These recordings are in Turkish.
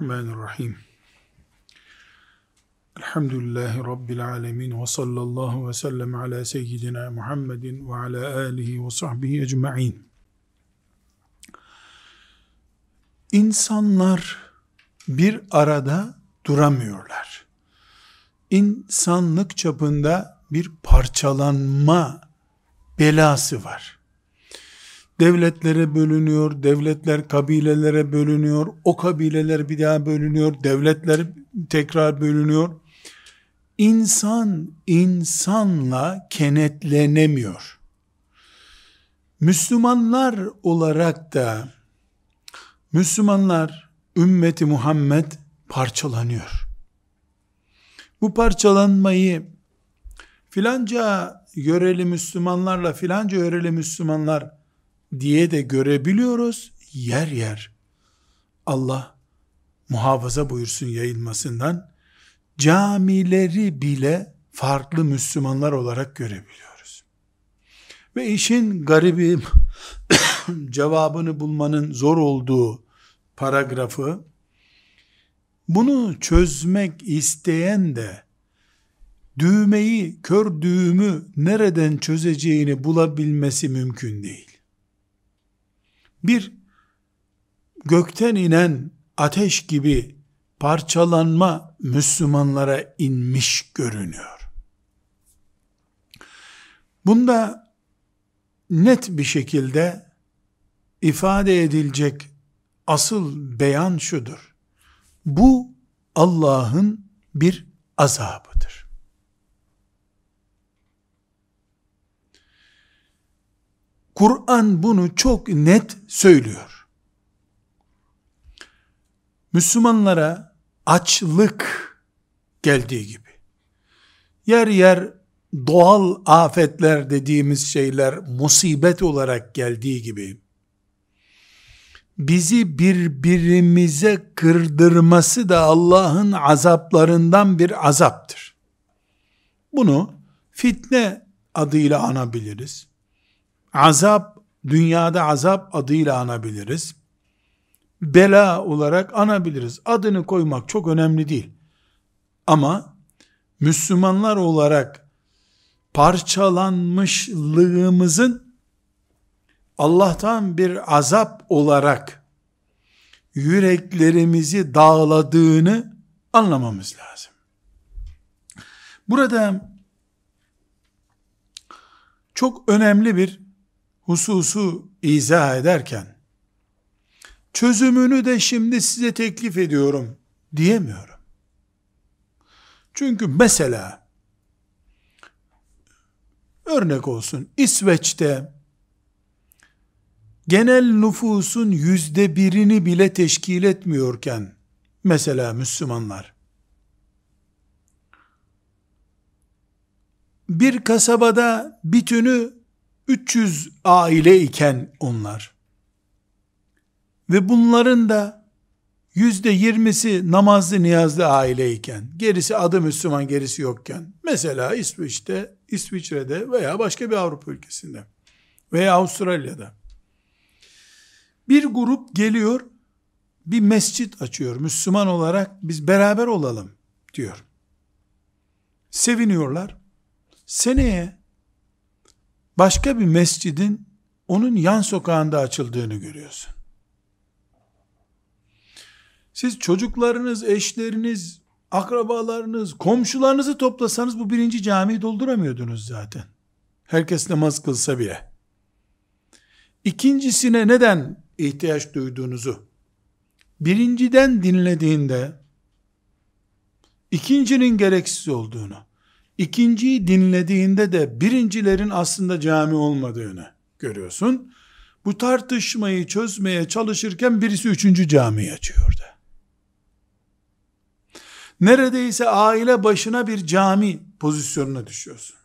Bismillahirrahmanirrahim. Elhamdülillahi Rabbil alemin ve sallallahu ve sellem ala seyyidina Muhammedin ve ala alihi ve sahbihi ecma'in. İnsanlar bir arada duramıyorlar. İnsanlık çapında bir parçalanma belası var devletlere bölünüyor, devletler kabilelere bölünüyor, o kabileler bir daha bölünüyor, devletler tekrar bölünüyor. İnsan insanla kenetlenemiyor. Müslümanlar olarak da Müslümanlar ümmeti Muhammed parçalanıyor. Bu parçalanmayı filanca yöreli Müslümanlarla filanca yöreli Müslümanlar diye de görebiliyoruz. Yer yer Allah muhafaza buyursun yayılmasından camileri bile farklı Müslümanlar olarak görebiliyoruz. Ve işin garibi cevabını bulmanın zor olduğu paragrafı bunu çözmek isteyen de düğmeyi, kör düğümü nereden çözeceğini bulabilmesi mümkün değil bir gökten inen ateş gibi parçalanma Müslümanlara inmiş görünüyor. Bunda net bir şekilde ifade edilecek asıl beyan şudur. Bu Allah'ın bir azabıdır. Kur'an bunu çok net söylüyor. Müslümanlara açlık geldiği gibi, yer yer doğal afetler dediğimiz şeyler musibet olarak geldiği gibi, bizi birbirimize kırdırması da Allah'ın azaplarından bir azaptır. Bunu fitne adıyla anabiliriz azap, dünyada azap adıyla anabiliriz. Bela olarak anabiliriz. Adını koymak çok önemli değil. Ama Müslümanlar olarak parçalanmışlığımızın Allah'tan bir azap olarak yüreklerimizi dağladığını anlamamız lazım. Burada çok önemli bir hususu izah ederken çözümünü de şimdi size teklif ediyorum diyemiyorum. Çünkü mesela örnek olsun İsveç'te genel nüfusun yüzde birini bile teşkil etmiyorken mesela Müslümanlar bir kasabada bütünü 300 aile iken onlar ve bunların da yüzde yirmisi namazlı niyazlı aile iken, gerisi adı Müslüman gerisi yokken, mesela İsviçre'de, İsviçre'de veya başka bir Avrupa ülkesinde veya Avustralya'da bir grup geliyor, bir mescit açıyor Müslüman olarak biz beraber olalım diyor. Seviniyorlar. Seneye başka bir mescidin onun yan sokağında açıldığını görüyorsun. Siz çocuklarınız, eşleriniz, akrabalarınız, komşularınızı toplasanız bu birinci camiyi dolduramıyordunuz zaten. Herkes namaz kılsa bile. İkincisine neden ihtiyaç duyduğunuzu birinciden dinlediğinde ikincinin gereksiz olduğunu İkinciyi dinlediğinde de birincilerin aslında cami olmadığını görüyorsun. Bu tartışmayı çözmeye çalışırken birisi üçüncü camiyi açıyordu. Neredeyse aile başına bir cami pozisyonuna düşüyorsun.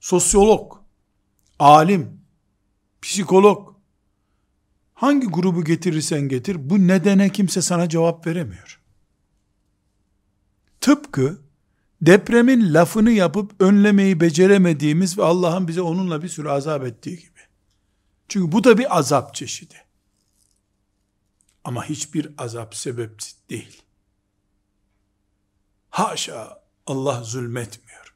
Sosyolog, alim, psikolog, hangi grubu getirirsen getir, bu nedene kimse sana cevap veremiyor. Tıpkı depremin lafını yapıp önlemeyi beceremediğimiz ve Allah'ın bize onunla bir sürü azap ettiği gibi. Çünkü bu da bir azap çeşidi. Ama hiçbir azap sebep değil. Haşa Allah zulmetmiyor.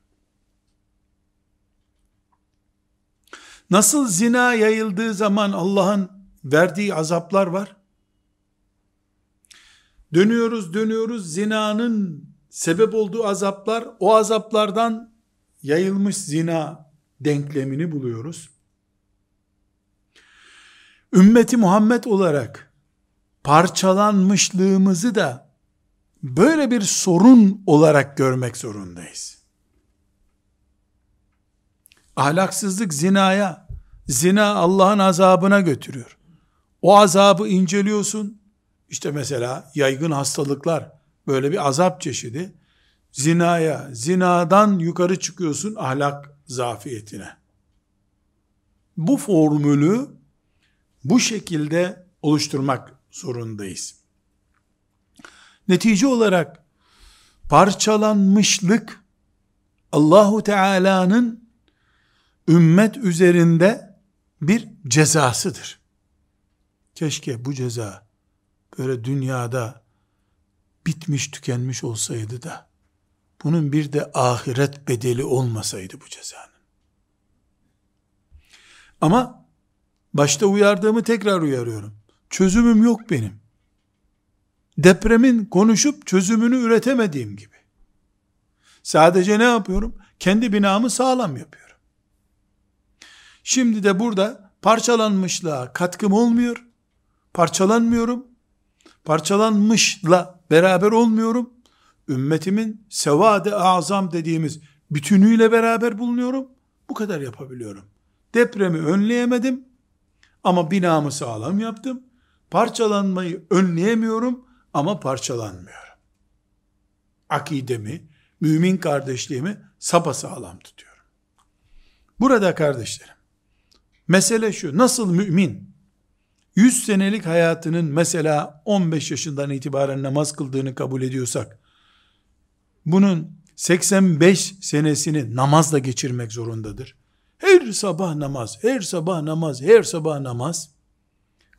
Nasıl zina yayıldığı zaman Allah'ın verdiği azaplar var? Dönüyoruz dönüyoruz zinanın sebep olduğu azaplar o azaplardan yayılmış zina denklemini buluyoruz. Ümmeti Muhammed olarak parçalanmışlığımızı da böyle bir sorun olarak görmek zorundayız. Ahlaksızlık zinaya, zina Allah'ın azabına götürüyor. O azabı inceliyorsun. İşte mesela yaygın hastalıklar böyle bir azap çeşidi. Zinaya, zinadan yukarı çıkıyorsun ahlak zafiyetine. Bu formülü bu şekilde oluşturmak zorundayız. Netice olarak parçalanmışlık Allahu Teala'nın ümmet üzerinde bir cezasıdır. Keşke bu ceza böyle dünyada bitmiş tükenmiş olsaydı da bunun bir de ahiret bedeli olmasaydı bu cezanın. Ama başta uyardığımı tekrar uyarıyorum. Çözümüm yok benim. Depremin konuşup çözümünü üretemediğim gibi. Sadece ne yapıyorum? Kendi binamı sağlam yapıyorum. Şimdi de burada parçalanmışlığa katkım olmuyor. Parçalanmıyorum. Parçalanmışla beraber olmuyorum. Ümmetimin sevade azam dediğimiz bütünüyle beraber bulunuyorum. Bu kadar yapabiliyorum. Depremi önleyemedim ama binamı sağlam yaptım. Parçalanmayı önleyemiyorum ama parçalanmıyorum. Akidemi, mümin kardeşliğimi sapasağlam tutuyorum. Burada kardeşlerim, mesele şu, nasıl mümin, 100 senelik hayatının mesela 15 yaşından itibaren namaz kıldığını kabul ediyorsak, bunun 85 senesini namazla geçirmek zorundadır. Her sabah namaz, her sabah namaz, her sabah namaz,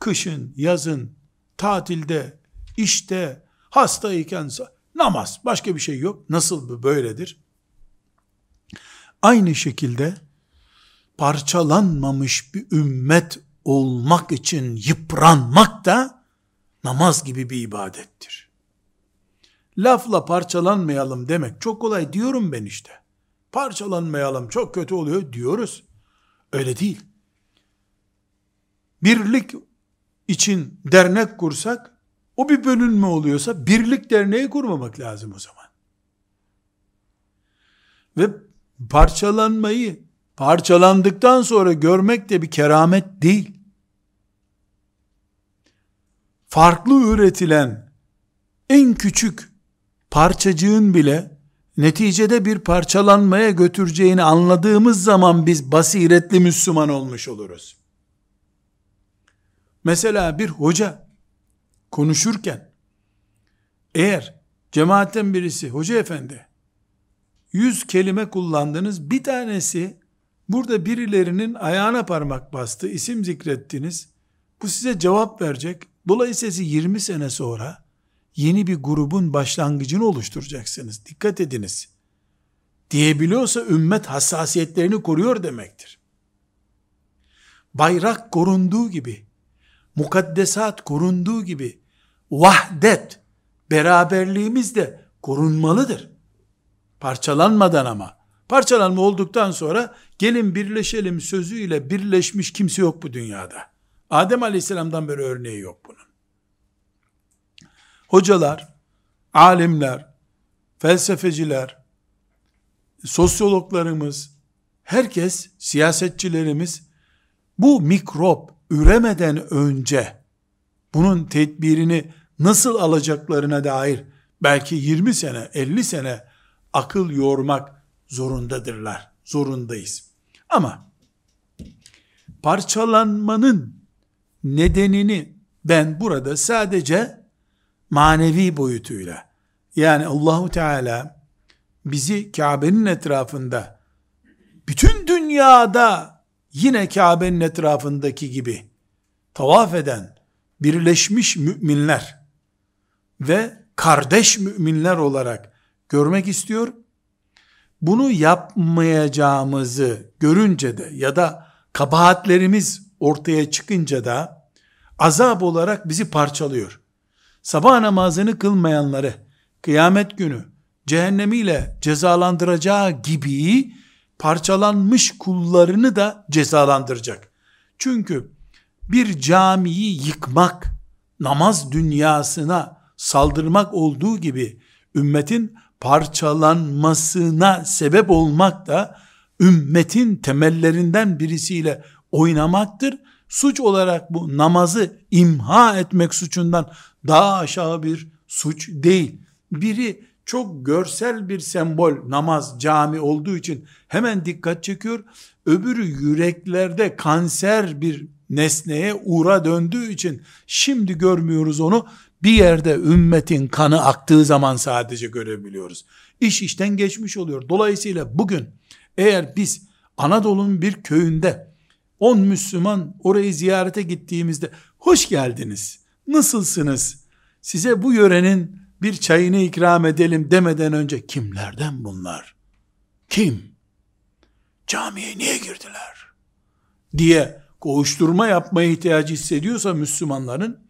kışın, yazın, tatilde, işte, hastayken namaz, başka bir şey yok. Nasıl bu böyledir? Aynı şekilde parçalanmamış bir ümmet olmak için yıpranmak da namaz gibi bir ibadettir. Lafla parçalanmayalım demek çok kolay diyorum ben işte. Parçalanmayalım çok kötü oluyor diyoruz. Öyle değil. Birlik için dernek kursak o bir bölünme oluyorsa birlik derneği kurmamak lazım o zaman. Ve parçalanmayı parçalandıktan sonra görmek de bir keramet değil. Farklı üretilen en küçük parçacığın bile neticede bir parçalanmaya götüreceğini anladığımız zaman biz basiretli Müslüman olmuş oluruz. Mesela bir hoca konuşurken eğer cemaatten birisi hoca efendi yüz kelime kullandınız bir tanesi burada birilerinin ayağına parmak bastı isim zikrettiniz bu size cevap verecek dolayısıyla 20 sene sonra yeni bir grubun başlangıcını oluşturacaksınız dikkat ediniz diyebiliyorsa ümmet hassasiyetlerini koruyor demektir bayrak korunduğu gibi mukaddesat korunduğu gibi vahdet, beraberliğimiz de korunmalıdır. Parçalanmadan ama. Parçalanma olduktan sonra gelin birleşelim sözüyle birleşmiş kimse yok bu dünyada. Adem Aleyhisselam'dan beri örneği yok bunun. Hocalar, alimler, felsefeciler, sosyologlarımız, herkes, siyasetçilerimiz bu mikrop üremeden önce bunun tedbirini nasıl alacaklarına dair belki 20 sene, 50 sene akıl yormak zorundadırlar. Zorundayız. Ama parçalanmanın nedenini ben burada sadece manevi boyutuyla yani Allahu Teala bizi Kabe'nin etrafında bütün dünyada yine Kabe'nin etrafındaki gibi tavaf eden birleşmiş müminler ve kardeş müminler olarak görmek istiyor. Bunu yapmayacağımızı görünce de ya da kabahatlerimiz ortaya çıkınca da azap olarak bizi parçalıyor. Sabah namazını kılmayanları kıyamet günü cehennemiyle cezalandıracağı gibi parçalanmış kullarını da cezalandıracak. Çünkü bir camiyi yıkmak, namaz dünyasına saldırmak olduğu gibi ümmetin parçalanmasına sebep olmak da ümmetin temellerinden birisiyle oynamaktır. Suç olarak bu namazı imha etmek suçundan daha aşağı bir suç değil. Biri çok görsel bir sembol namaz cami olduğu için hemen dikkat çekiyor. Öbürü yüreklerde kanser bir nesneye uğra döndüğü için şimdi görmüyoruz onu. Bir yerde ümmetin kanı aktığı zaman sadece görebiliyoruz. İş işten geçmiş oluyor. Dolayısıyla bugün eğer biz Anadolu'nun bir köyünde 10 Müslüman orayı ziyarete gittiğimizde hoş geldiniz, nasılsınız, size bu yörenin bir çayını ikram edelim demeden önce kimlerden bunlar? Kim? Camiye niye girdiler? diye koğuşturma yapmaya ihtiyacı hissediyorsa Müslümanların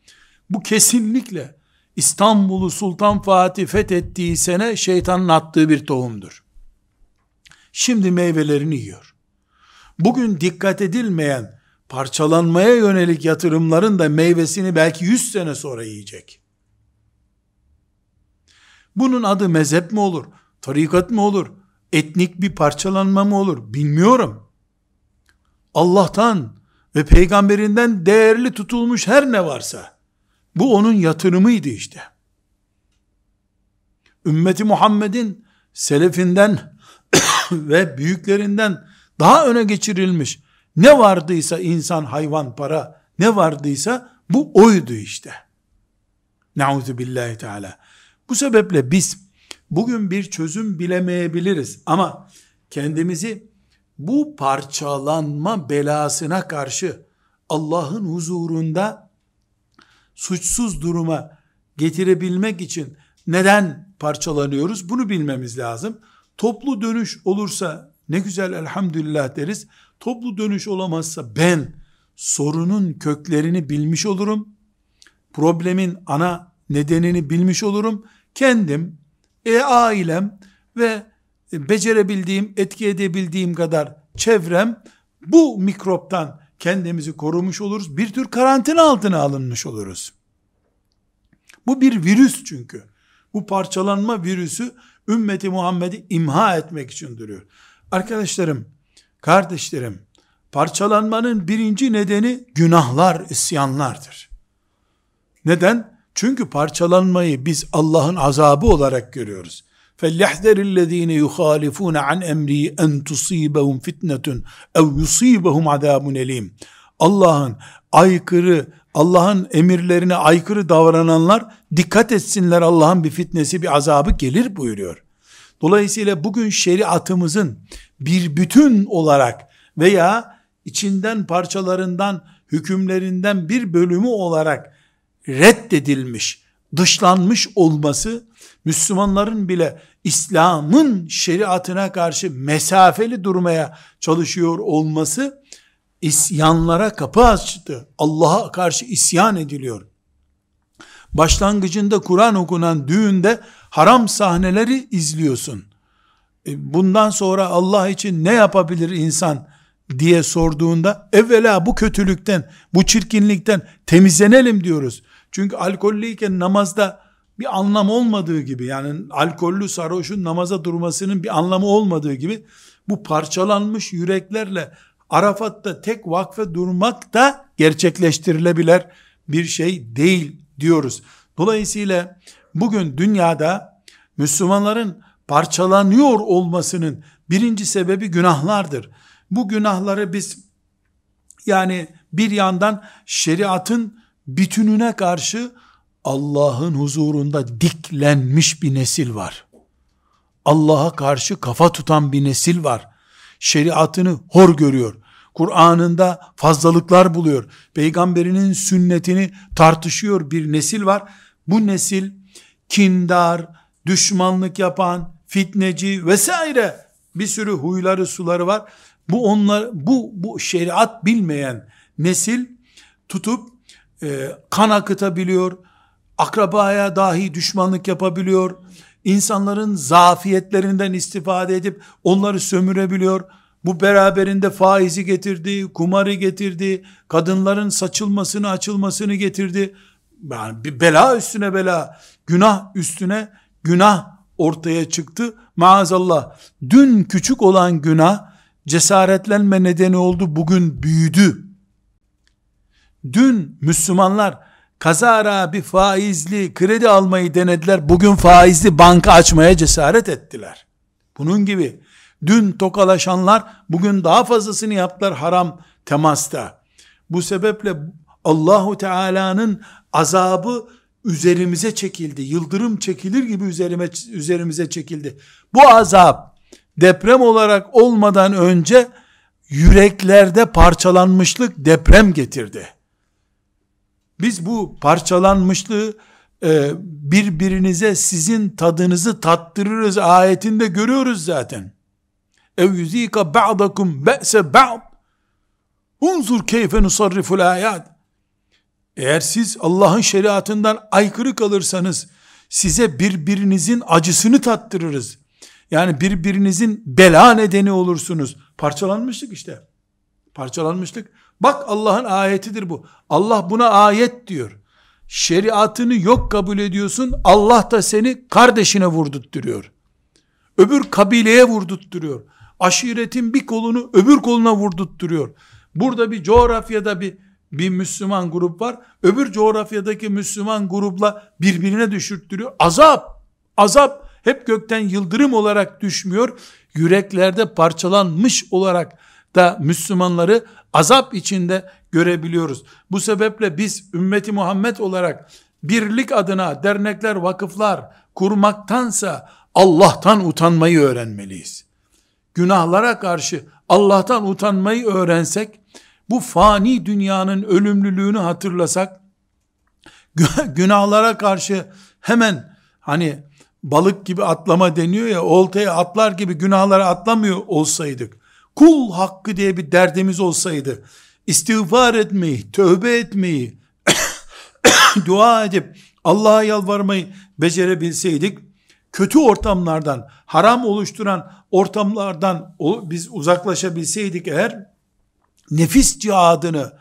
bu kesinlikle İstanbul'u Sultan Fatih fethettiği sene şeytanın attığı bir tohumdur. Şimdi meyvelerini yiyor. Bugün dikkat edilmeyen parçalanmaya yönelik yatırımların da meyvesini belki 100 sene sonra yiyecek. Bunun adı mezhep mi olur? Tarikat mı olur? Etnik bir parçalanma mı olur? Bilmiyorum. Allah'tan ve peygamberinden değerli tutulmuş her ne varsa bu onun yatırımıydı işte. Ümmeti Muhammed'in selefinden ve büyüklerinden daha öne geçirilmiş ne vardıysa insan, hayvan, para ne vardıysa bu oydu işte. Nauzu billahi teala. Bu sebeple biz bugün bir çözüm bilemeyebiliriz ama kendimizi bu parçalanma belasına karşı Allah'ın huzurunda suçsuz duruma getirebilmek için neden parçalanıyoruz? Bunu bilmemiz lazım. Toplu dönüş olursa ne güzel elhamdülillah deriz. Toplu dönüş olamazsa ben sorunun köklerini bilmiş olurum. Problemin ana nedenini bilmiş olurum. Kendim, e, ailem ve becerebildiğim, etki edebildiğim kadar çevrem bu mikroptan kendimizi korumuş oluruz. Bir tür karantina altına alınmış oluruz. Bu bir virüs çünkü. Bu parçalanma virüsü ümmeti Muhammed'i imha etmek için duruyor. Arkadaşlarım, kardeşlerim, parçalanmanın birinci nedeni günahlar, isyanlardır. Neden? Çünkü parçalanmayı biz Allah'ın azabı olarak görüyoruz. فَلْيَحْذَرِ الَّذ۪ينَ يُخَالِفُونَ عَنْ اَمْرِهِ اَنْ تُصِيبَهُمْ فِتْنَةٌ اَوْ يُصِيبَهُمْ عَذَابٌ اَل۪يمٌ Allah'ın aykırı, Allah'ın emirlerine aykırı davrananlar dikkat etsinler Allah'ın bir fitnesi, bir azabı gelir buyuruyor. Dolayısıyla bugün şeriatımızın bir bütün olarak veya içinden parçalarından, hükümlerinden bir bölümü olarak reddedilmiş, dışlanmış olması, Müslümanların bile İslam'ın şeriatına karşı mesafeli durmaya çalışıyor olması, isyanlara kapı açtı. Allah'a karşı isyan ediliyor. Başlangıcında Kur'an okunan düğünde haram sahneleri izliyorsun. E, bundan sonra Allah için ne yapabilir insan diye sorduğunda evvela bu kötülükten, bu çirkinlikten temizlenelim diyoruz. Çünkü alkollüyken namazda bir anlam olmadığı gibi yani alkollü sarhoşun namaza durmasının bir anlamı olmadığı gibi bu parçalanmış yüreklerle Arafat'ta tek vakfe durmak da gerçekleştirilebilir bir şey değil diyoruz. Dolayısıyla bugün dünyada Müslümanların parçalanıyor olmasının birinci sebebi günahlardır. Bu günahları biz yani bir yandan şeriatın bütününe karşı Allah'ın huzurunda diklenmiş bir nesil var. Allah'a karşı kafa tutan bir nesil var. Şeriatını hor görüyor. Kur'an'ında fazlalıklar buluyor. Peygamberinin sünnetini tartışıyor bir nesil var. Bu nesil kindar, düşmanlık yapan, fitneci vesaire bir sürü huyları suları var. Bu onlar bu bu şeriat bilmeyen nesil tutup e, kan akıtabiliyor, akrabaya dahi düşmanlık yapabiliyor, insanların zafiyetlerinden istifade edip onları sömürebiliyor. Bu beraberinde faizi getirdi, kumarı getirdi, kadınların saçılmasını, açılmasını getirdi. Yani bir bela üstüne bela, günah üstüne günah ortaya çıktı. Maazallah dün küçük olan günah cesaretlenme nedeni oldu, bugün büyüdü. Dün Müslümanlar kazara bir faizli kredi almayı denediler. Bugün faizli banka açmaya cesaret ettiler. Bunun gibi dün tokalaşanlar bugün daha fazlasını yaptılar haram temasta. Bu sebeple Allahu Teala'nın azabı üzerimize çekildi. Yıldırım çekilir gibi üzerime, üzerimize çekildi. Bu azap deprem olarak olmadan önce yüreklerde parçalanmışlık deprem getirdi. Biz bu parçalanmışlığı e, birbirinize sizin tadınızı tattırırız ayetinde görüyoruz zaten. Ev yüzika ba'dakum be'se ba'd. Unzur keyfe nusarriful ayat. Eğer siz Allah'ın şeriatından aykırı kalırsanız size birbirinizin acısını tattırırız. Yani birbirinizin bela nedeni olursunuz. Parçalanmışlık işte. Parçalanmışlık. Bak Allah'ın ayetidir bu. Allah buna ayet diyor. Şeriatını yok kabul ediyorsun. Allah da seni kardeşine vurdurtturuyor. Öbür kabileye vurdurtturuyor. Aşiretin bir kolunu öbür koluna vurdurtturuyor. Burada bir coğrafyada bir bir Müslüman grup var. Öbür coğrafyadaki Müslüman grupla birbirine düşürttürüyor. Azap, azap hep gökten yıldırım olarak düşmüyor. Yüreklerde parçalanmış olarak da Müslümanları azap içinde görebiliyoruz. Bu sebeple biz ümmeti Muhammed olarak birlik adına dernekler, vakıflar kurmaktansa Allah'tan utanmayı öğrenmeliyiz. Günahlara karşı Allah'tan utanmayı öğrensek, bu fani dünyanın ölümlülüğünü hatırlasak, günahlara karşı hemen hani balık gibi atlama deniyor ya, oltaya atlar gibi günahlara atlamıyor olsaydık, kul hakkı diye bir derdimiz olsaydı, istiğfar etmeyi, tövbe etmeyi, dua edip Allah'a yalvarmayı becerebilseydik, kötü ortamlardan, haram oluşturan ortamlardan biz uzaklaşabilseydik eğer, nefis cihadını,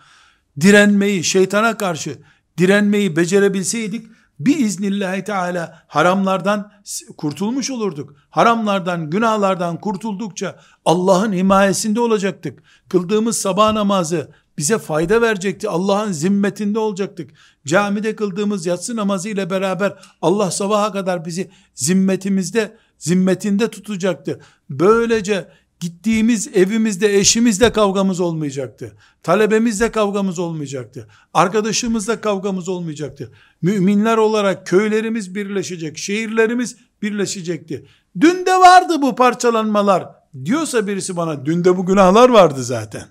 direnmeyi, şeytana karşı direnmeyi becerebilseydik, bir iznillahü teala haramlardan kurtulmuş olurduk. Haramlardan, günahlardan kurtuldukça Allah'ın himayesinde olacaktık. Kıldığımız sabah namazı bize fayda verecekti. Allah'ın zimmetinde olacaktık. Camide kıldığımız yatsı namazı ile beraber Allah sabaha kadar bizi zimmetimizde, zimmetinde tutacaktı. Böylece Gittiğimiz evimizde eşimizle kavgamız olmayacaktı. Talebemizle kavgamız olmayacaktı. Arkadaşımızla kavgamız olmayacaktı. Müminler olarak köylerimiz birleşecek, şehirlerimiz birleşecekti. Dün de vardı bu parçalanmalar. Diyorsa birisi bana dün de bu günahlar vardı zaten.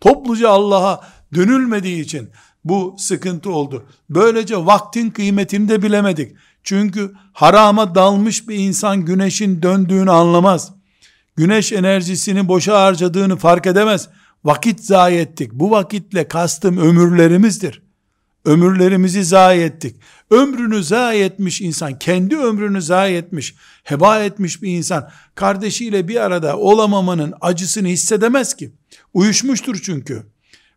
Topluca Allah'a dönülmediği için bu sıkıntı oldu. Böylece vaktin kıymetini de bilemedik. Çünkü harama dalmış bir insan güneşin döndüğünü anlamaz güneş enerjisini boşa harcadığını fark edemez. Vakit zayi ettik. Bu vakitle kastım ömürlerimizdir. Ömürlerimizi zayi ettik. Ömrünü zayi etmiş insan, kendi ömrünü zayi etmiş, heba etmiş bir insan, kardeşiyle bir arada olamamanın acısını hissedemez ki. Uyuşmuştur çünkü.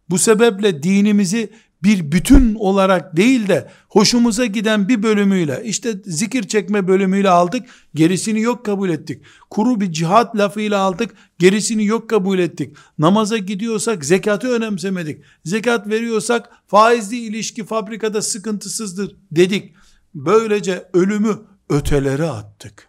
Bu sebeple dinimizi bir bütün olarak değil de hoşumuza giden bir bölümüyle işte zikir çekme bölümüyle aldık gerisini yok kabul ettik. Kuru bir cihat lafıyla aldık gerisini yok kabul ettik. Namaza gidiyorsak zekatı önemsemedik. Zekat veriyorsak faizli ilişki fabrikada sıkıntısızdır dedik. Böylece ölümü ötelere attık.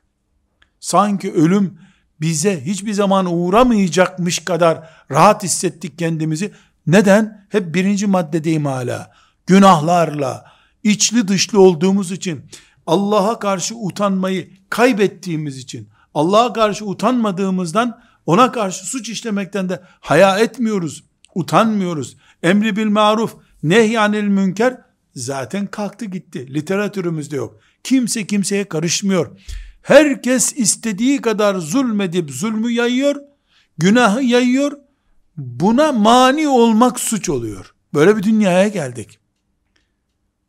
Sanki ölüm bize hiçbir zaman uğramayacakmış kadar rahat hissettik kendimizi. Neden? Hep birinci maddedeyim hala. Günahlarla, içli dışlı olduğumuz için, Allah'a karşı utanmayı kaybettiğimiz için, Allah'a karşı utanmadığımızdan Ona karşı suç işlemekten de haya etmiyoruz, utanmıyoruz. Emri bil maruf, nehyanil münker zaten kalktı gitti. Literatürümüzde yok. Kimse kimseye karışmıyor. Herkes istediği kadar zulmedip zulmü yayıyor, günahı yayıyor. Buna mani olmak suç oluyor. Böyle bir dünyaya geldik.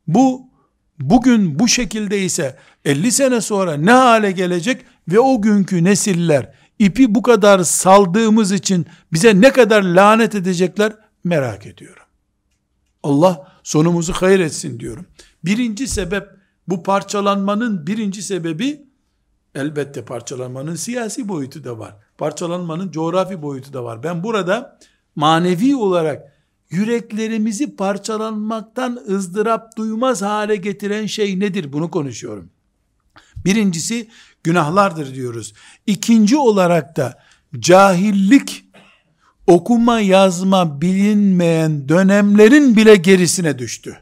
Bu bugün bu şekilde ise 50 sene sonra ne hale gelecek ve o günkü nesiller ipi bu kadar saldığımız için bize ne kadar lanet edecekler merak ediyorum. Allah sonumuzu hayır etsin diyorum. Birinci sebep bu parçalanmanın birinci sebebi elbette parçalanmanın siyasi boyutu da var. Parçalanmanın coğrafi boyutu da var. Ben burada manevi olarak yüreklerimizi parçalanmaktan ızdırap duymaz hale getiren şey nedir? Bunu konuşuyorum. Birincisi günahlardır diyoruz. İkinci olarak da cahillik okuma yazma bilinmeyen dönemlerin bile gerisine düştü.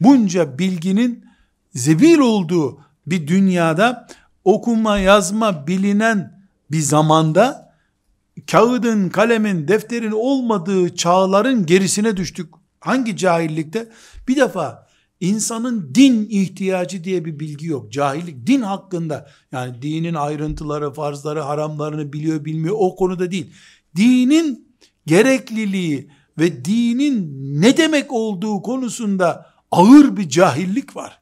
Bunca bilginin zebil olduğu bir dünyada okuma yazma bilinen bir zamanda kağıdın, kalemin, defterin olmadığı çağların gerisine düştük. Hangi cahillikte? Bir defa insanın din ihtiyacı diye bir bilgi yok. Cahillik din hakkında yani dinin ayrıntıları, farzları, haramlarını biliyor bilmiyor o konuda değil. Dinin gerekliliği ve dinin ne demek olduğu konusunda ağır bir cahillik var.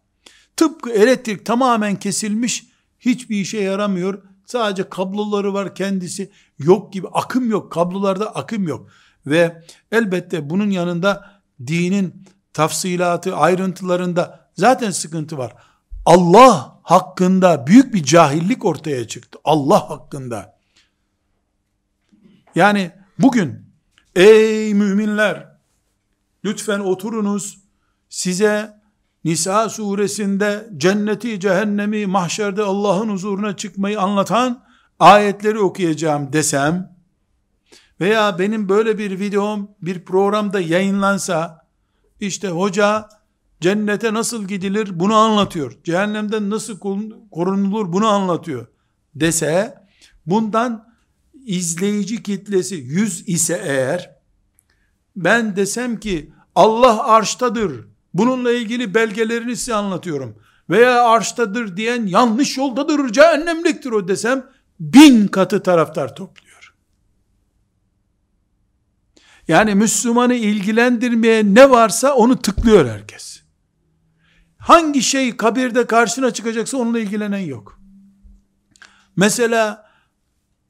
Tıpkı elektrik tamamen kesilmiş, hiçbir işe yaramıyor. Sadece kabloları var kendisi yok gibi akım yok. Kablolarda akım yok. Ve elbette bunun yanında dinin tafsilatı ayrıntılarında zaten sıkıntı var. Allah hakkında büyük bir cahillik ortaya çıktı. Allah hakkında. Yani bugün ey müminler lütfen oturunuz size Nisa suresinde cenneti, cehennemi, mahşerde Allah'ın huzuruna çıkmayı anlatan ayetleri okuyacağım desem veya benim böyle bir videom bir programda yayınlansa işte hoca cennete nasıl gidilir bunu anlatıyor. Cehennemden nasıl korunulur bunu anlatıyor dese bundan izleyici kitlesi yüz ise eğer ben desem ki Allah arştadır bununla ilgili belgelerini size anlatıyorum veya arştadır diyen yanlış yoldadır cehennemliktir o desem bin katı taraftar topluyor. Yani Müslümanı ilgilendirmeye ne varsa onu tıklıyor herkes. Hangi şey kabirde karşına çıkacaksa onunla ilgilenen yok. Mesela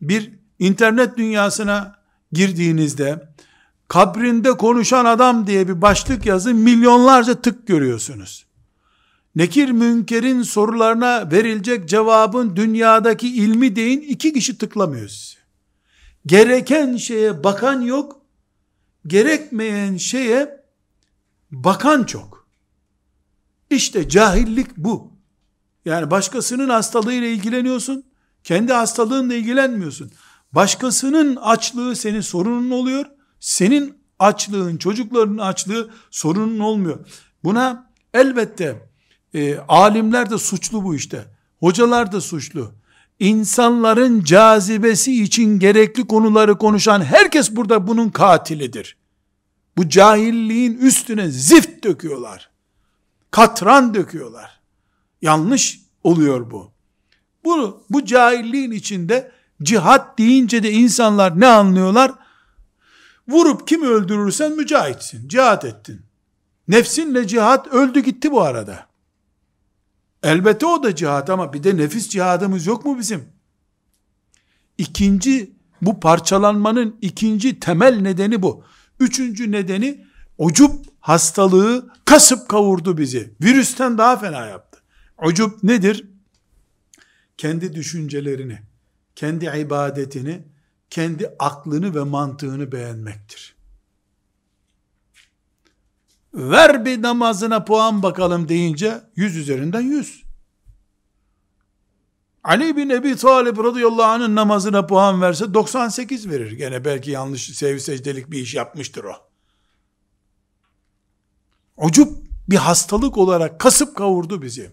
bir internet dünyasına girdiğinizde kabrinde konuşan adam diye bir başlık yazın milyonlarca tık görüyorsunuz. Nekir münkerin sorularına verilecek cevabın dünyadaki ilmi deyin iki kişi tıklamıyor sizi. Gereken şeye bakan yok, gerekmeyen şeye bakan çok. İşte cahillik bu. Yani başkasının hastalığıyla ilgileniyorsun, kendi hastalığınla ilgilenmiyorsun. Başkasının açlığı senin sorunun oluyor, senin açlığın, çocukların açlığı sorunun olmuyor. Buna elbette e, alimler de suçlu bu işte. Hocalar da suçlu. İnsanların cazibesi için gerekli konuları konuşan herkes burada bunun katilidir. Bu cahilliğin üstüne zift döküyorlar. Katran döküyorlar. Yanlış oluyor bu. Bunu bu cahilliğin içinde cihat deyince de insanlar ne anlıyorlar? Vurup kimi öldürürsen mücahitsin. Cihat ettin. Nefsinle cihat öldü gitti bu arada. Elbette o da cihat ama bir de nefis cihadımız yok mu bizim? İkinci bu parçalanmanın ikinci temel nedeni bu. Üçüncü nedeni ucup hastalığı kasıp kavurdu bizi. Virüsten daha fena yaptı. Ucup nedir? Kendi düşüncelerini, kendi ibadetini, kendi aklını ve mantığını beğenmektir. Ver bir namazına puan bakalım deyince yüz üzerinden yüz. Ali bin Ebi Talib radıyallahu anh'ın namazına puan verse 98 verir. Gene belki yanlış sev secdelik bir iş yapmıştır o. Ucup bir hastalık olarak kasıp kavurdu bizi.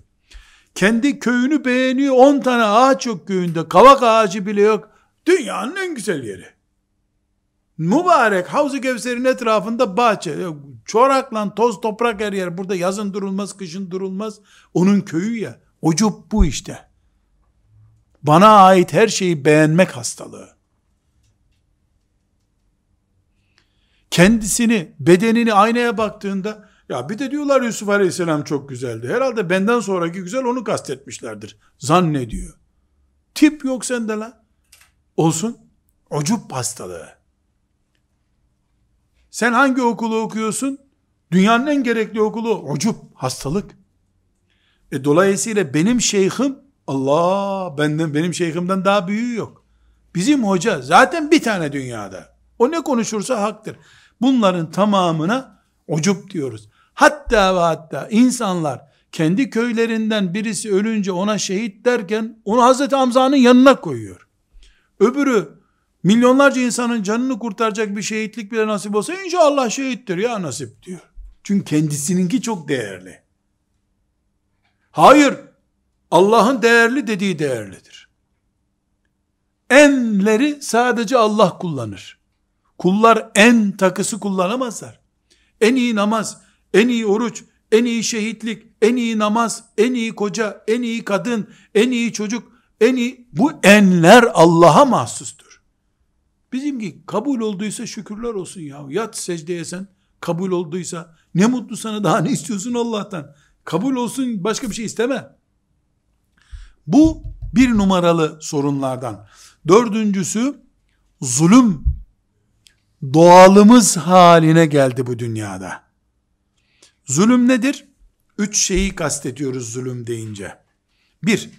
Kendi köyünü beğeniyor. 10 tane ağaç yok köyünde. Kavak ağacı bile yok. Dünyanın en güzel yeri. Mübarek Havz-ı Kevser'in etrafında bahçe. Çoraklan toz toprak her yer. Burada yazın durulmaz, kışın durulmaz. Onun köyü ya. Ucup bu işte. Bana ait her şeyi beğenmek hastalığı. Kendisini, bedenini aynaya baktığında ya bir de diyorlar Yusuf Aleyhisselam çok güzeldi. Herhalde benden sonraki güzel onu kastetmişlerdir. Zannediyor. Tip yok sende la. Olsun. Ucup hastalığı. Sen hangi okulu okuyorsun? Dünyanın en gerekli okulu. Ucup hastalık. E dolayısıyla benim şeyhim Allah benden benim şeyhimden daha büyüğü yok. Bizim hoca zaten bir tane dünyada. O ne konuşursa haktır. Bunların tamamına ucup diyoruz. Hatta ve hatta insanlar kendi köylerinden birisi ölünce ona şehit derken onu Hazreti Hamza'nın yanına koyuyor. Öbürü milyonlarca insanın canını kurtaracak bir şehitlik bile nasip olsa inşallah şehittir ya nasip diyor. Çünkü kendisininki çok değerli. Hayır, Allah'ın değerli dediği değerlidir. Enleri sadece Allah kullanır. Kullar en takısı kullanamazlar. En iyi namaz, en iyi oruç, en iyi şehitlik, en iyi namaz, en iyi koca, en iyi kadın, en iyi çocuk, en iyi bu enler Allah'a mahsustur. Bizimki kabul olduysa şükürler olsun ya. Yat secdeye sen kabul olduysa ne mutlu sana daha ne istiyorsun Allah'tan. Kabul olsun başka bir şey isteme. Bu bir numaralı sorunlardan. Dördüncüsü zulüm doğalımız haline geldi bu dünyada. Zulüm nedir? Üç şeyi kastediyoruz zulüm deyince. Bir,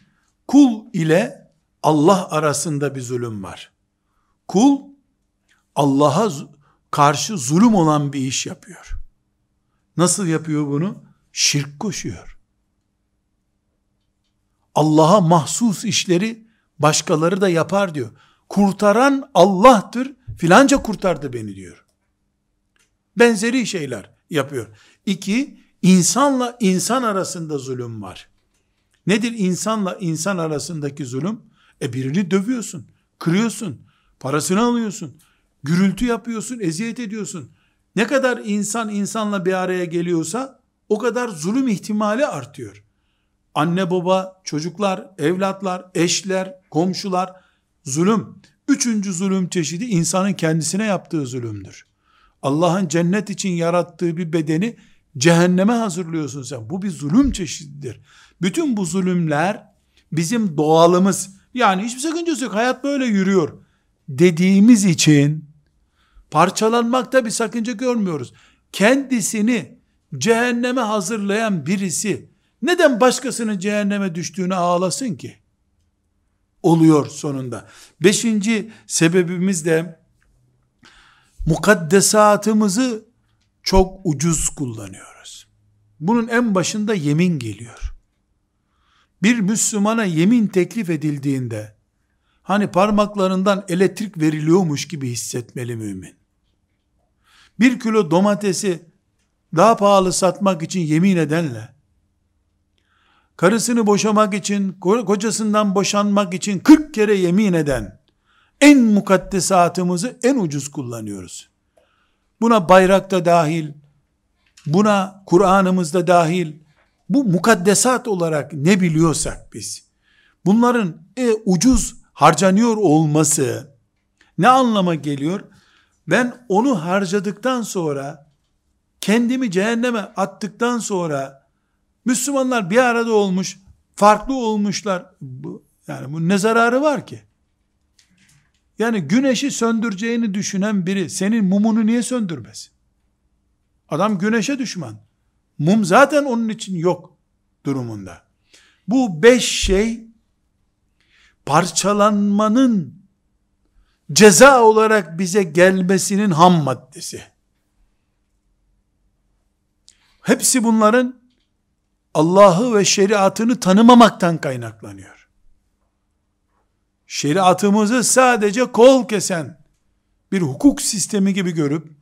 kul ile Allah arasında bir zulüm var. Kul Allah'a karşı zulüm olan bir iş yapıyor. Nasıl yapıyor bunu? Şirk koşuyor. Allah'a mahsus işleri başkaları da yapar diyor. Kurtaran Allah'tır, filanca kurtardı beni diyor. Benzeri şeyler yapıyor. İki, insanla insan arasında zulüm var. Nedir insanla insan arasındaki zulüm? E birini dövüyorsun, kırıyorsun, parasını alıyorsun, gürültü yapıyorsun, eziyet ediyorsun. Ne kadar insan insanla bir araya geliyorsa o kadar zulüm ihtimali artıyor. Anne baba, çocuklar, evlatlar, eşler, komşular zulüm. Üçüncü zulüm çeşidi insanın kendisine yaptığı zulümdür. Allah'ın cennet için yarattığı bir bedeni cehenneme hazırlıyorsun sen. Bu bir zulüm çeşididir. Bütün bu zulümler bizim doğalımız yani hiçbir sakıncası yok hayat böyle yürüyor dediğimiz için parçalanmakta bir sakınca görmüyoruz. Kendisini cehenneme hazırlayan birisi neden başkasının cehenneme düştüğünü ağlasın ki? Oluyor sonunda. Beşinci sebebimiz de mukaddesatımızı çok ucuz kullanıyoruz. Bunun en başında yemin geliyor. Bir Müslümana yemin teklif edildiğinde hani parmaklarından elektrik veriliyormuş gibi hissetmeli mümin. Bir kilo domatesi daha pahalı satmak için yemin edenle karısını boşamak için, kocasından boşanmak için 40 kere yemin eden en mukaddesatımızı en ucuz kullanıyoruz. Buna bayrakta dahil, buna Kur'an'ımızda dahil, bu mukaddesat olarak ne biliyorsak biz, bunların e, ucuz harcanıyor olması ne anlama geliyor? Ben onu harcadıktan sonra, kendimi cehenneme attıktan sonra, Müslümanlar bir arada olmuş, farklı olmuşlar. Bu, yani bu ne zararı var ki? Yani güneşi söndüreceğini düşünen biri senin mumunu niye söndürmez? Adam güneşe düşman. Mum zaten onun için yok durumunda. Bu beş şey parçalanmanın ceza olarak bize gelmesinin ham maddesi. Hepsi bunların Allah'ı ve şeriatını tanımamaktan kaynaklanıyor. Şeriatımızı sadece kol kesen bir hukuk sistemi gibi görüp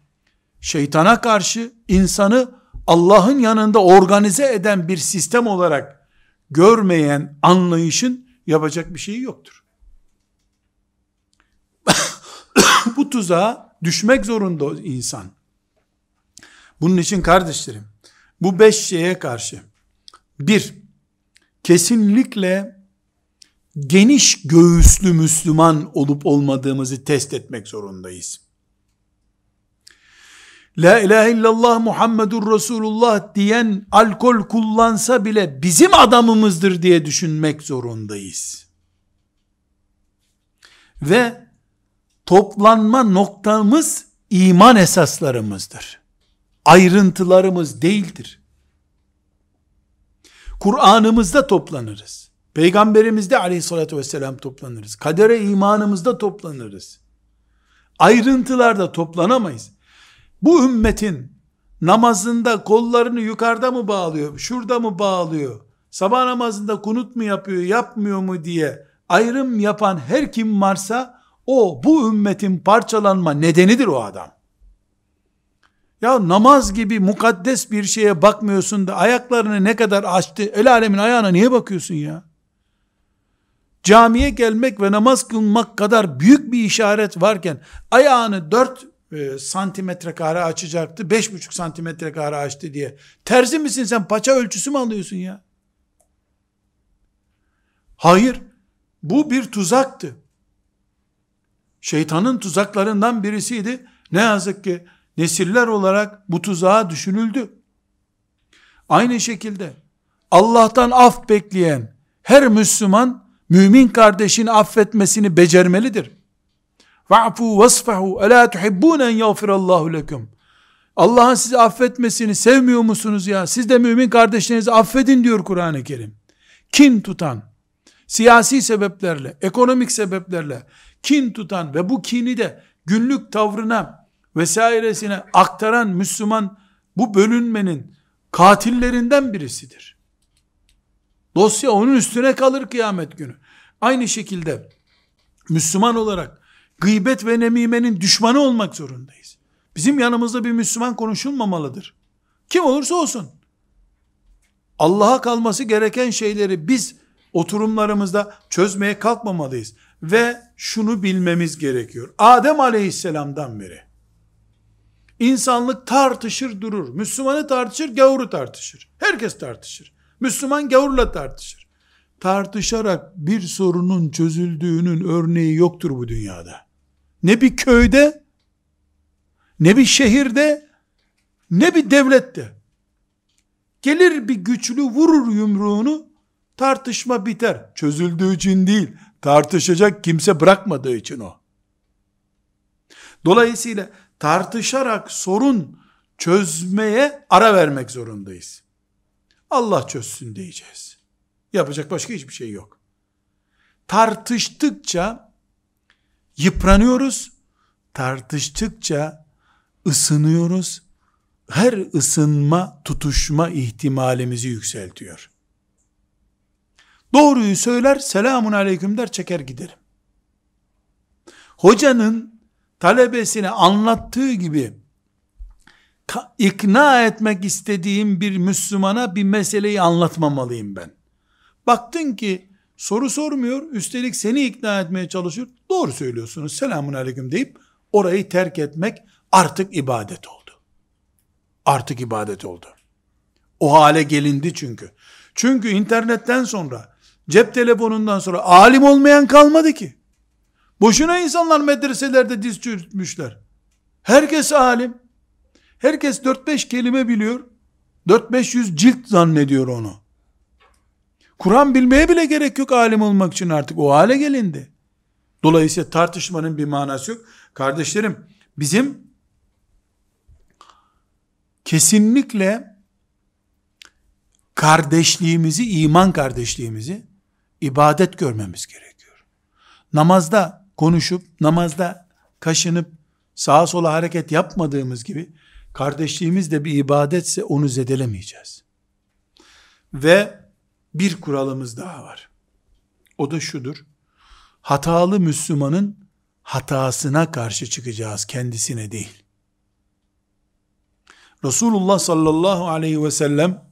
şeytana karşı insanı Allah'ın yanında organize eden bir sistem olarak görmeyen anlayışın yapacak bir şeyi yoktur. tuzağa düşmek zorunda insan. Bunun için kardeşlerim, bu beş şeye karşı, bir, kesinlikle geniş göğüslü Müslüman olup olmadığımızı test etmek zorundayız. La ilahe illallah Muhammedur Resulullah diyen alkol kullansa bile bizim adamımızdır diye düşünmek zorundayız. Ve toplanma noktamız iman esaslarımızdır. Ayrıntılarımız değildir. Kur'an'ımızda toplanırız. Peygamberimizde aleyhissalatü vesselam toplanırız. Kadere imanımızda toplanırız. Ayrıntılarda toplanamayız. Bu ümmetin namazında kollarını yukarıda mı bağlıyor, şurada mı bağlıyor, sabah namazında kunut mu yapıyor, yapmıyor mu diye ayrım yapan her kim varsa o bu ümmetin parçalanma nedenidir o adam. Ya namaz gibi mukaddes bir şeye bakmıyorsun da ayaklarını ne kadar açtı, el alemin ayağına niye bakıyorsun ya? Camiye gelmek ve namaz kılmak kadar büyük bir işaret varken ayağını dört e, santimetre kare açacaktı, beş buçuk santimetre kare açtı diye. Terzi misin sen? Paça ölçüsü mü alıyorsun ya? Hayır. Bu bir tuzaktı. Şeytanın tuzaklarından birisiydi. Ne yazık ki nesiller olarak bu tuzağa düşünüldü. Aynı şekilde Allah'tan af bekleyen her Müslüman mümin kardeşini affetmesini becermelidir. Va'fu vasfahu ela tuhibbun en yağfirallahu lekum. Allah'ın sizi affetmesini sevmiyor musunuz ya? Siz de mümin kardeşlerinizi affedin diyor Kur'an-ı Kerim. Kin tutan, siyasi sebeplerle, ekonomik sebeplerle kin tutan ve bu kini de günlük tavrına vesairesine aktaran Müslüman bu bölünmenin katillerinden birisidir. Dosya onun üstüne kalır kıyamet günü. Aynı şekilde Müslüman olarak gıybet ve nemimenin düşmanı olmak zorundayız. Bizim yanımızda bir Müslüman konuşulmamalıdır. Kim olursa olsun. Allah'a kalması gereken şeyleri biz oturumlarımızda çözmeye kalkmamalıyız. Ve şunu bilmemiz gerekiyor. Adem aleyhisselamdan beri insanlık tartışır durur. Müslümanı tartışır, gavuru tartışır. Herkes tartışır. Müslüman gavurla tartışır. Tartışarak bir sorunun çözüldüğünün örneği yoktur bu dünyada. Ne bir köyde, ne bir şehirde, ne bir devlette. Gelir bir güçlü vurur yumruğunu, tartışma biter. Çözüldüğü için değil, tartışacak kimse bırakmadığı için o. Dolayısıyla tartışarak sorun çözmeye ara vermek zorundayız. Allah çözsün diyeceğiz. Yapacak başka hiçbir şey yok. Tartıştıkça yıpranıyoruz. Tartıştıkça ısınıyoruz. Her ısınma, tutuşma ihtimalimizi yükseltiyor. Doğruyu söyler, selamun aleyküm der, çeker giderim. Hocanın talebesine anlattığı gibi ikna etmek istediğim bir Müslümana bir meseleyi anlatmamalıyım ben. Baktın ki soru sormuyor, üstelik seni ikna etmeye çalışıyor. Doğru söylüyorsunuz, selamun aleyküm deyip orayı terk etmek artık ibadet oldu. Artık ibadet oldu. O hale gelindi çünkü. Çünkü internetten sonra, cep telefonundan sonra alim olmayan kalmadı ki. Boşuna insanlar medreselerde diz çürütmüşler. Herkes alim. Herkes 4-5 kelime biliyor. 4-500 cilt zannediyor onu. Kur'an bilmeye bile gerek yok alim olmak için artık o hale gelindi. Dolayısıyla tartışmanın bir manası yok. Kardeşlerim bizim kesinlikle kardeşliğimizi, iman kardeşliğimizi ibadet görmemiz gerekiyor. Namazda konuşup, namazda kaşınıp, sağa sola hareket yapmadığımız gibi, kardeşliğimiz de bir ibadetse onu zedelemeyeceğiz. Ve bir kuralımız daha var. O da şudur. Hatalı Müslümanın hatasına karşı çıkacağız, kendisine değil. Resulullah sallallahu aleyhi ve sellem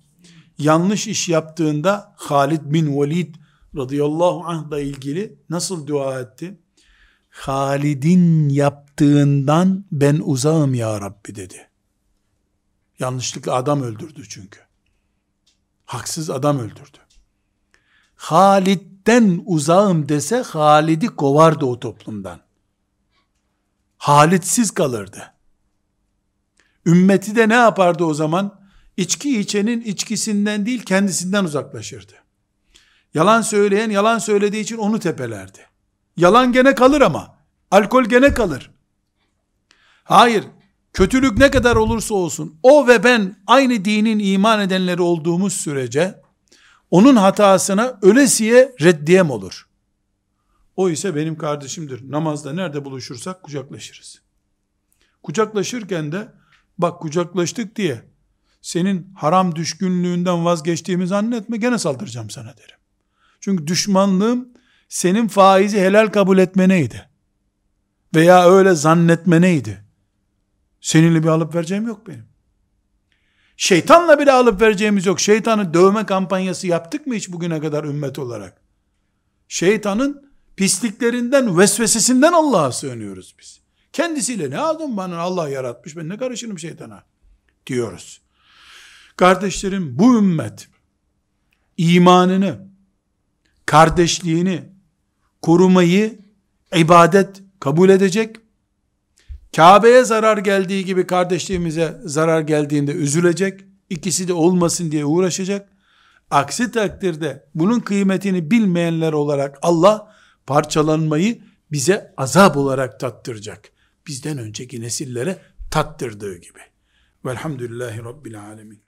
yanlış iş yaptığında Halid bin Velid radıyallahu anh da ilgili nasıl dua etti? Halid'in yaptığından ben uzağım ya Rabbi dedi. Yanlışlıkla adam öldürdü çünkü. Haksız adam öldürdü. Halid'den uzağım dese Halid'i kovardı o toplumdan. Halitsiz kalırdı. Ümmeti de ne yapardı o zaman? İçki içenin içkisinden değil kendisinden uzaklaşırdı. Yalan söyleyen yalan söylediği için onu tepelerdi. Yalan gene kalır ama. Alkol gene kalır. Hayır. Kötülük ne kadar olursa olsun o ve ben aynı dinin iman edenleri olduğumuz sürece onun hatasına ölesiye reddiyem olur. O ise benim kardeşimdir. Namazda nerede buluşursak kucaklaşırız. Kucaklaşırken de bak kucaklaştık diye senin haram düşkünlüğünden vazgeçtiğimi zannetme gene saldıracağım sana derim. Çünkü düşmanlığım senin faizi helal kabul etmeneydi. Veya öyle zannetmeneydi. Seninle bir alıp vereceğim yok benim. Şeytanla bile alıp vereceğimiz yok. Şeytanı dövme kampanyası yaptık mı hiç bugüne kadar ümmet olarak? Şeytanın pisliklerinden, vesvesesinden Allah'a sığınıyoruz biz. Kendisiyle ne aldım bana Allah yaratmış ben ne karışırım şeytana diyoruz. Kardeşlerim bu ümmet imanını, kardeşliğini korumayı ibadet kabul edecek. Kabe'ye zarar geldiği gibi kardeşliğimize zarar geldiğinde üzülecek. İkisi de olmasın diye uğraşacak. Aksi takdirde bunun kıymetini bilmeyenler olarak Allah parçalanmayı bize azap olarak tattıracak. Bizden önceki nesillere tattırdığı gibi. Velhamdülillahi Rabbil Alemin.